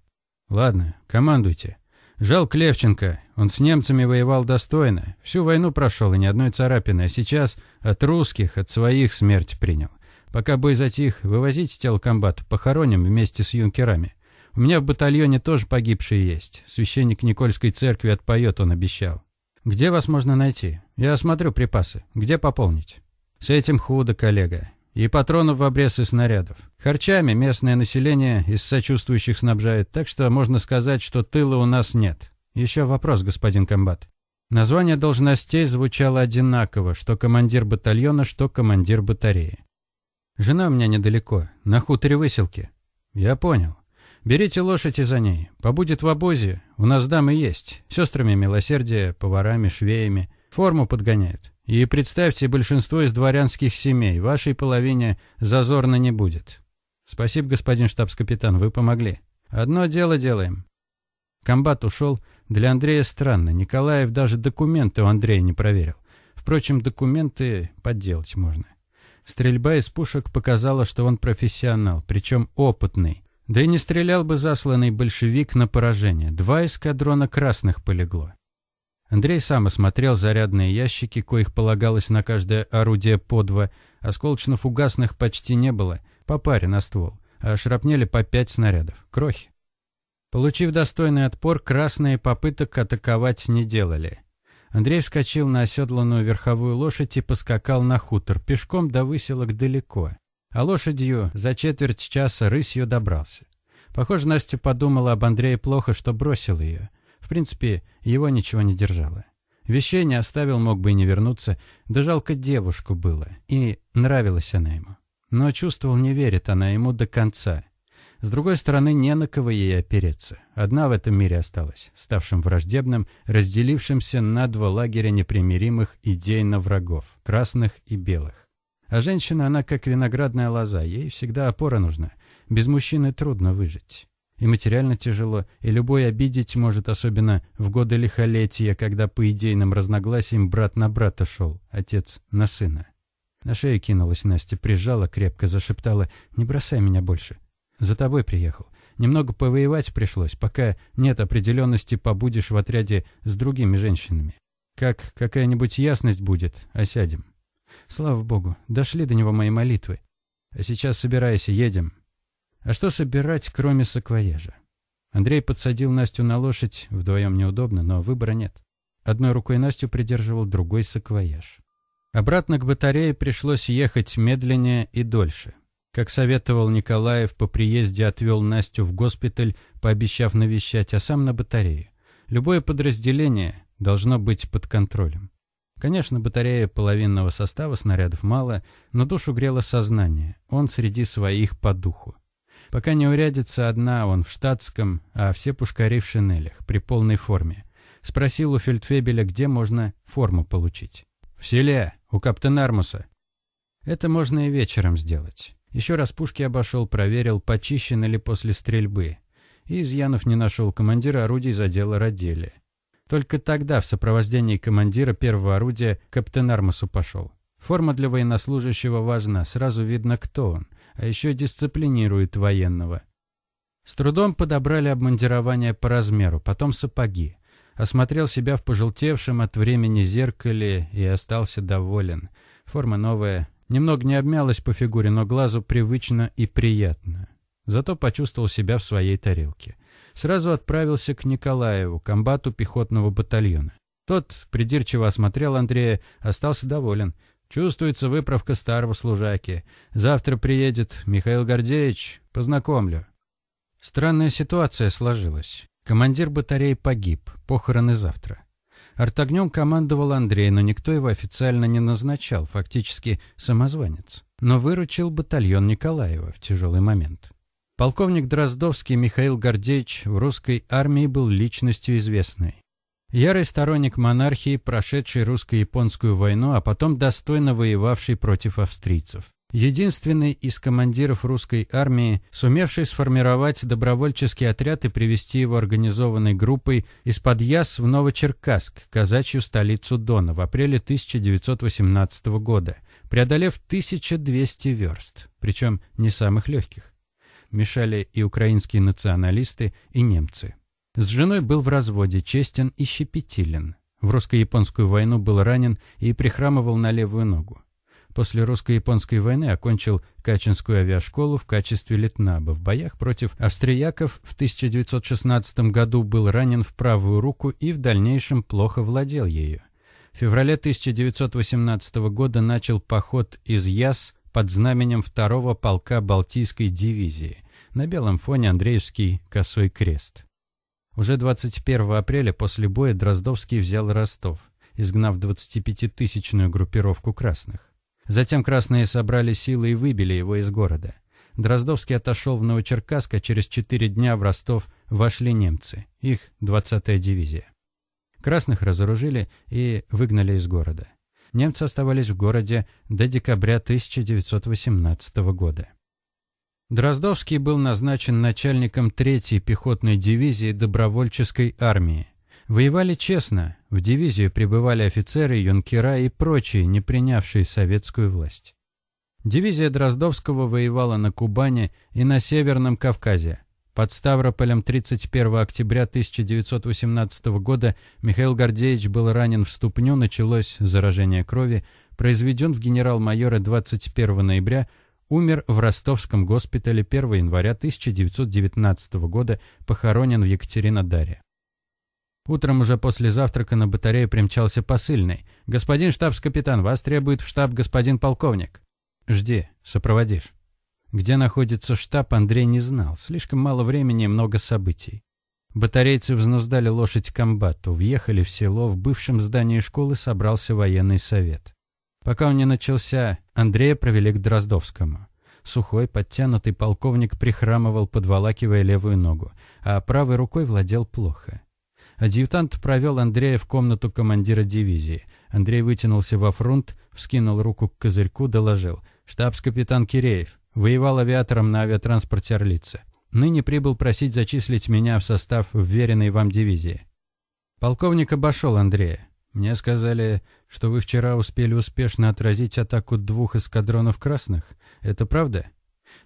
Ладно, командуйте. Жалко Левченко. Он с немцами воевал достойно. Всю войну прошел и ни одной царапины. А сейчас от русских, от своих смерть принял. Пока бой затих, вывозите тело комбата, похороним вместе с юнкерами. У меня в батальоне тоже погибшие есть. Священник Никольской церкви отпоет, он обещал. Где вас можно найти? Я осмотрю припасы. Где пополнить? С этим худо, коллега. И патронов в обрез и снарядов. Харчами местное население из сочувствующих снабжает, так что можно сказать, что тыла у нас нет. Еще вопрос, господин комбат. Название должностей звучало одинаково, что командир батальона, что командир батареи. Жена у меня недалеко, на хуторе выселки. Я понял. Берите лошадь и за ней. Побудет в обозе. У нас дамы есть. Сестрами милосердия, поварами, швеями. Форму подгоняют. И представьте, большинство из дворянских семей. Вашей половине зазорно не будет. Спасибо, господин штабс-капитан, вы помогли. Одно дело делаем. Комбат ушел. Для Андрея странно. Николаев даже документы у Андрея не проверил. Впрочем, документы подделать можно. Стрельба из пушек показала, что он профессионал, причем опытный. Да и не стрелял бы засланный большевик на поражение. Два эскадрона красных полегло. Андрей сам осмотрел зарядные ящики, коих полагалось на каждое орудие по два. Осколочно-фугасных почти не было, по паре на ствол, а шрапнели по пять снарядов. Крохи. Получив достойный отпор, красные попыток атаковать не делали. Андрей вскочил на оседланную верховую лошадь и поскакал на хутор, пешком до выселок далеко а лошадью за четверть часа рысью добрался. Похоже, Настя подумала об Андрее плохо, что бросил ее. Принципе, его ничего не держало. Вещей не оставил, мог бы и не вернуться, да жалко девушку было, и нравилась она ему. Но чувствовал, не верит она ему до конца. С другой стороны, не на кого ей опереться. Одна в этом мире осталась, ставшим враждебным, разделившимся на два лагеря непримиримых идейно врагов, красных и белых. А женщина, она как виноградная лоза, ей всегда опора нужна. Без мужчины трудно выжить. И материально тяжело, и любой обидеть может, особенно в годы лихолетия, когда по идейным разногласиям брат на брата шел, отец на сына. На шею кинулась Настя, прижала, крепко зашептала «Не бросай меня больше. За тобой приехал. Немного повоевать пришлось, пока нет определенности, побудешь в отряде с другими женщинами. Как какая-нибудь ясность будет, осядем. Слава богу, дошли до него мои молитвы. А сейчас собирайся, едем. А что собирать, кроме саквояжа? Андрей подсадил Настю на лошадь, вдвоем неудобно, но выбора нет. Одной рукой Настю придерживал, другой саквояж. Обратно к батарее пришлось ехать медленнее и дольше. Как советовал Николаев, по приезде отвел Настю в госпиталь, пообещав навещать, а сам на батарее. Любое подразделение должно быть под контролем. Конечно, батарея половинного состава снарядов мало, но душу грело сознание. Он среди своих по духу. Пока не урядится одна, он в штатском, а все пушкари в шинелях, при полной форме. Спросил у фельдфебеля, где можно форму получить. «В селе, у каптена Армуса». Это можно и вечером сделать. Еще раз пушки обошел, проверил, почищены ли после стрельбы. И изъянов не нашел командира орудий задела родили. Только тогда в сопровождении командира первого орудия каптен Армасу пошел. Форма для военнослужащего важна, сразу видно, кто он, а еще дисциплинирует военного. С трудом подобрали обмундирование по размеру, потом сапоги. Осмотрел себя в пожелтевшем от времени зеркале и остался доволен. Форма новая, немного не обмялась по фигуре, но глазу привычно и приятно. Зато почувствовал себя в своей тарелке сразу отправился к Николаеву, комбату пехотного батальона. Тот придирчиво осмотрел Андрея, остался доволен. Чувствуется выправка старого служаки. Завтра приедет Михаил Гордеевич, познакомлю. Странная ситуация сложилась. Командир батареи погиб, похороны завтра. Артогнем командовал Андрей, но никто его официально не назначал, фактически самозванец. Но выручил батальон Николаева в тяжелый момент. Полковник Дроздовский Михаил Гордеевич в русской армии был личностью известной. Ярый сторонник монархии, прошедший русско-японскую войну, а потом достойно воевавший против австрийцев. Единственный из командиров русской армии, сумевший сформировать добровольческий отряд и привести его организованной группой из-под Яс в Новочеркасск, казачью столицу Дона, в апреле 1918 года, преодолев 1200 верст, причем не самых легких. Мешали и украинские националисты, и немцы. С женой был в разводе, честен и щепетилен. В русско-японскую войну был ранен и прихрамывал на левую ногу. После русско-японской войны окончил Качинскую авиашколу в качестве летнаба. В боях против австрияков в 1916 году был ранен в правую руку и в дальнейшем плохо владел ею. В феврале 1918 года начал поход из Яс под знаменем второго полка Балтийской дивизии. На белом фоне Андреевский косой крест. Уже 21 апреля после боя Дроздовский взял Ростов, изгнав 25-тысячную группировку красных. Затем красные собрали силы и выбили его из города. Дроздовский отошел в Новочеркасск, а через четыре дня в Ростов вошли немцы, их 20-я дивизия. Красных разоружили и выгнали из города. Немцы оставались в городе до декабря 1918 года. Дроздовский был назначен начальником 3-й пехотной дивизии добровольческой армии. Воевали честно, в дивизию прибывали офицеры, юнкера и прочие, не принявшие советскую власть. Дивизия Дроздовского воевала на Кубани и на Северном Кавказе. Под Ставрополем 31 октября 1918 года Михаил Гордеевич был ранен в ступню, началось заражение крови, произведен в генерал-майора 21 ноября, умер в ростовском госпитале 1 января 1919 года, похоронен в Екатеринодаре. Утром уже после завтрака на батарею примчался посыльный. «Господин штабс-капитан, вас требует в штаб господин полковник». «Жди, сопроводишь». Где находится штаб, Андрей не знал. Слишком мало времени и много событий. Батарейцы взнуздали лошадь комбату, въехали в село, в бывшем здании школы собрался военный совет. Пока он не начался, Андрея провели к Дроздовскому. Сухой, подтянутый полковник прихрамывал, подволакивая левую ногу, а правой рукой владел плохо. Адъютант провел Андрея в комнату командира дивизии. Андрей вытянулся во фронт, вскинул руку к козырьку, доложил. «Штабс-капитан Киреев. Воевал авиатором на авиатранспорте «Орлица». Ныне прибыл просить зачислить меня в состав вверенной вам дивизии». Полковник обошел Андрея. «Мне сказали, что вы вчера успели успешно отразить атаку двух эскадронов красных. Это правда?»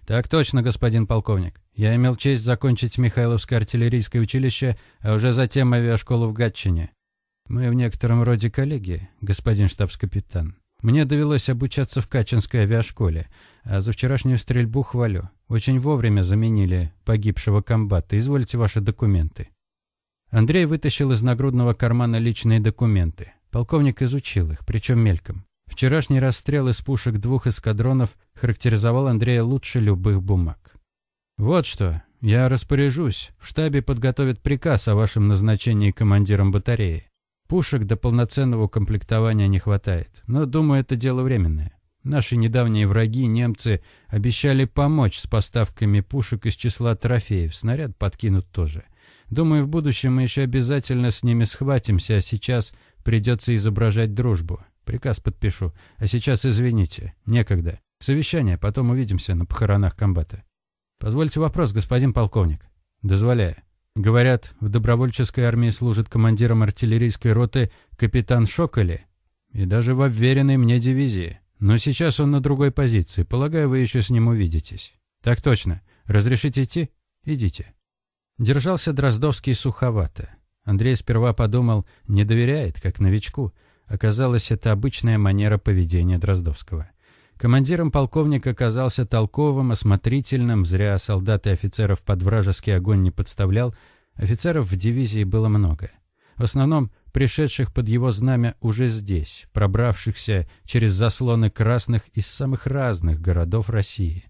«Так точно, господин полковник. Я имел честь закончить Михайловское артиллерийское училище, а уже затем авиашколу в Гатчине. Мы в некотором роде коллеги, господин штабс-капитан. Мне довелось обучаться в Качинской авиашколе, а за вчерашнюю стрельбу хвалю. Очень вовремя заменили погибшего комбата. Извольте ваши документы». Андрей вытащил из нагрудного кармана личные документы. Полковник изучил их, причем мельком. Вчерашний расстрел из пушек двух эскадронов характеризовал Андрея лучше любых бумаг. «Вот что, я распоряжусь. В штабе подготовят приказ о вашем назначении командиром батареи. Пушек до полноценного комплектования не хватает, но, думаю, это дело временное. Наши недавние враги, немцы, обещали помочь с поставками пушек из числа трофеев, снаряд подкинут тоже. Думаю, в будущем мы еще обязательно с ними схватимся, а сейчас придется изображать дружбу. Приказ подпишу. А сейчас извините, некогда. Совещание, потом увидимся на похоронах комбата. Позвольте вопрос, господин полковник. Дозволяю. Говорят, в добровольческой армии служит командиром артиллерийской роты капитан Шоколи. И даже в обверенной мне дивизии. Но сейчас он на другой позиции. Полагаю, вы еще с ним увидитесь. Так точно. Разрешите идти? Идите. Держался Дроздовский суховато. Андрей сперва подумал, не доверяет, как новичку. Оказалось, это обычная манера поведения Дроздовского. Командиром полковник оказался толковым, осмотрительным, зря солдат и офицеров под вражеский огонь не подставлял, офицеров в дивизии было много. в основном пришедших под его знамя уже здесь, пробравшихся через заслоны красных из самых разных городов России.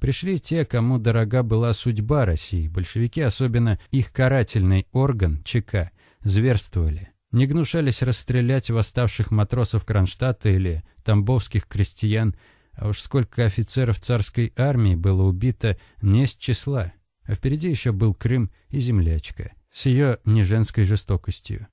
Пришли те, кому дорога была судьба России, большевики, особенно их карательный орган, ЧК, зверствовали. Не гнушались расстрелять восставших матросов Кронштадта или тамбовских крестьян, а уж сколько офицеров царской армии было убито не с числа. А впереди еще был Крым и землячка с ее неженской жестокостью.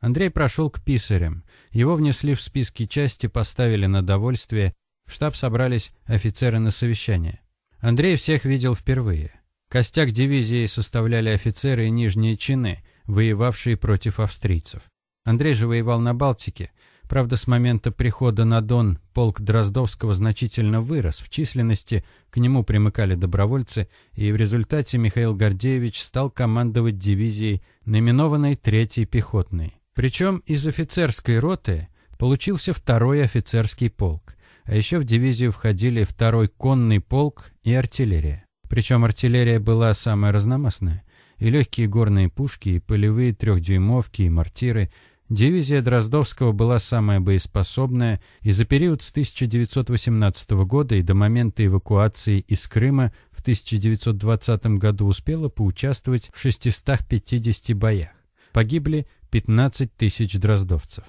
Андрей прошел к писарям. Его внесли в списки части, поставили на довольствие. В штаб собрались офицеры на совещание. Андрей всех видел впервые. Костяк дивизии составляли офицеры и нижние чины, воевавшие против австрийцев. Андрей же воевал на Балтике, Правда, с момента прихода на Дон полк Дроздовского значительно вырос в численности, к нему примыкали добровольцы, и в результате Михаил Гордеевич стал командовать дивизией, наименованной Третьей пехотной. Причем из офицерской роты получился второй офицерский полк, а еще в дивизию входили второй конный полк и артиллерия. Причем артиллерия была самая разномастная. И легкие горные пушки, и полевые трехдюймовки, и мортиры – Дивизия Дроздовского была самая боеспособная и за период с 1918 года и до момента эвакуации из Крыма в 1920 году успела поучаствовать в 650 боях. Погибли 15 тысяч дроздовцев.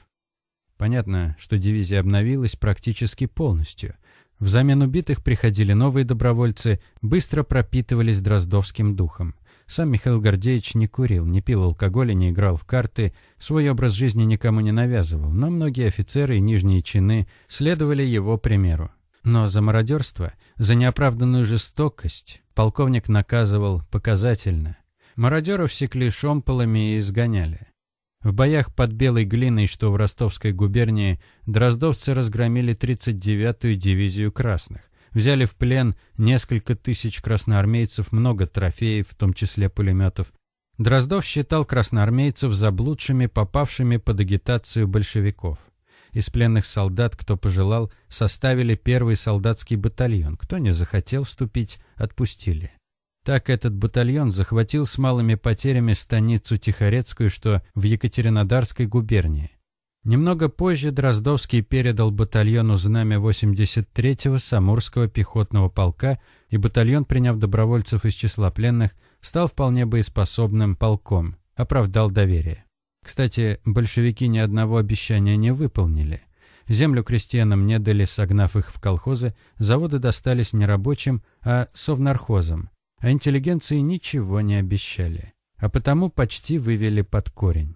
Понятно, что дивизия обновилась практически полностью. Взамен убитых приходили новые добровольцы, быстро пропитывались дроздовским духом. Сам Михаил Гордеевич не курил, не пил алкоголя, не играл в карты, свой образ жизни никому не навязывал, но многие офицеры и нижние чины следовали его примеру. Но за мародерство, за неоправданную жестокость полковник наказывал показательно. Мародеров секли шомполами и изгоняли. В боях под Белой Глиной, что в Ростовской губернии, дроздовцы разгромили 39-ю дивизию красных взяли в плен несколько тысяч красноармейцев, много трофеев, в том числе пулеметов. Дроздов считал красноармейцев заблудшими, попавшими под агитацию большевиков. Из пленных солдат, кто пожелал, составили первый солдатский батальон. Кто не захотел вступить, отпустили. Так этот батальон захватил с малыми потерями станицу Тихорецкую, что в Екатеринодарской губернии. Немного позже Дроздовский передал батальону знамя 83-го Самурского пехотного полка, и батальон, приняв добровольцев из числа пленных, стал вполне боеспособным полком, оправдал доверие. Кстати, большевики ни одного обещания не выполнили. Землю крестьянам не дали, согнав их в колхозы, заводы достались не рабочим, а совнархозам, а интеллигенции ничего не обещали, а потому почти вывели под корень.